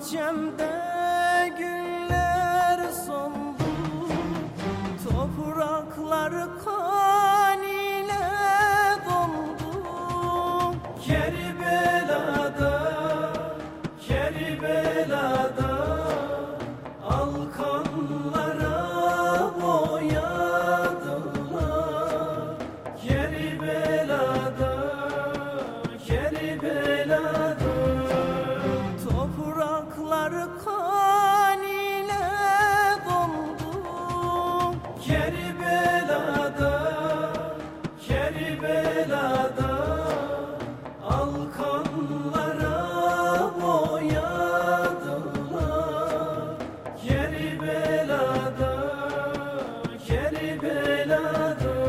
真的。another